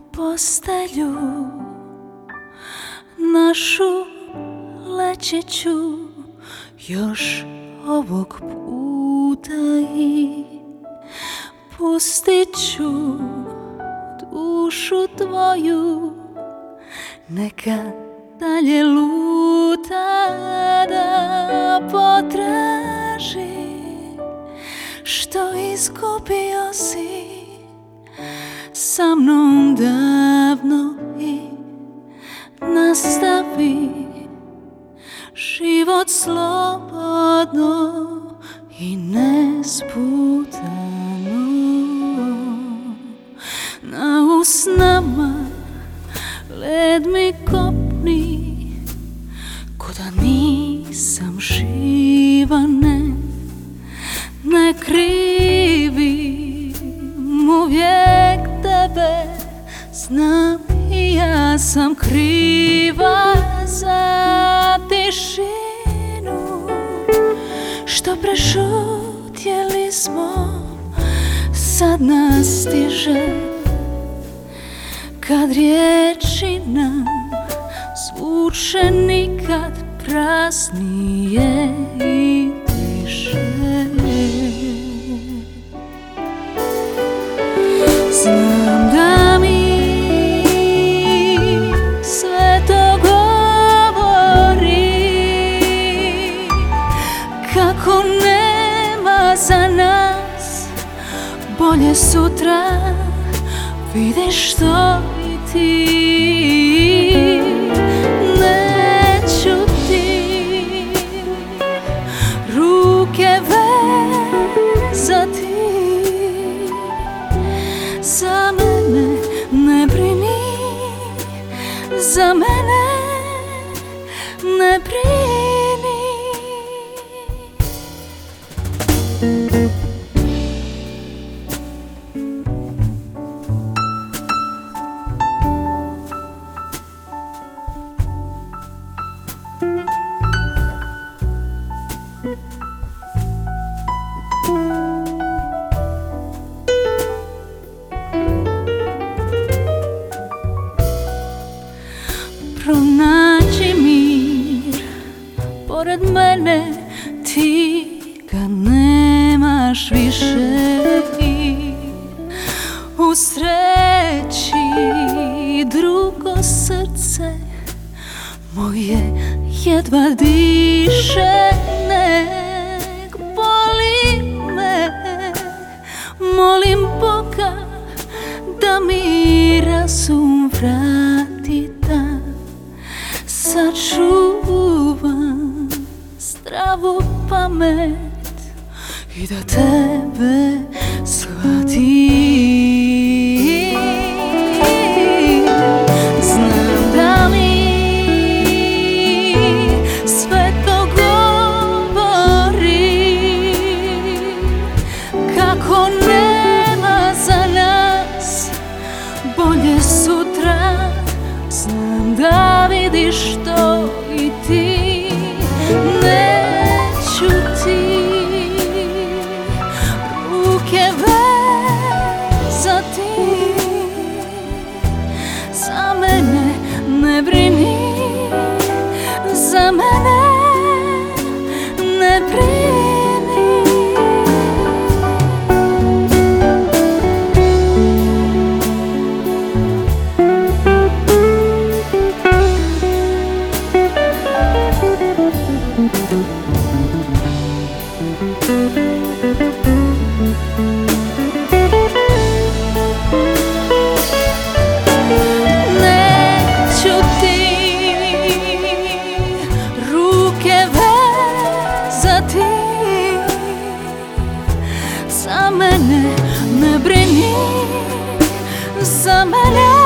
postelju Našu lećeću još ovog puta i Pustit ću dušu tvoju Neka dalje luta da potraži Što izgubio si sa mnom davno i nastavi život slobodno i nesputano Znam ja sam kriva za tišinu. Što prešutjeli smo Sad nas stiže. Kad riječi nam Zvuče nikad praznije Kako nema za nas bolje sutra Vidiš to i ti. Neću ti ruke vezati. Za mene ne brini Za mene Pronađi mir pored mene Ti jedva diše Nek boli me. Molim Boga da mi razum vrati da sačuvam zdravu pamet i da tebe da Za mene ne brini Za mene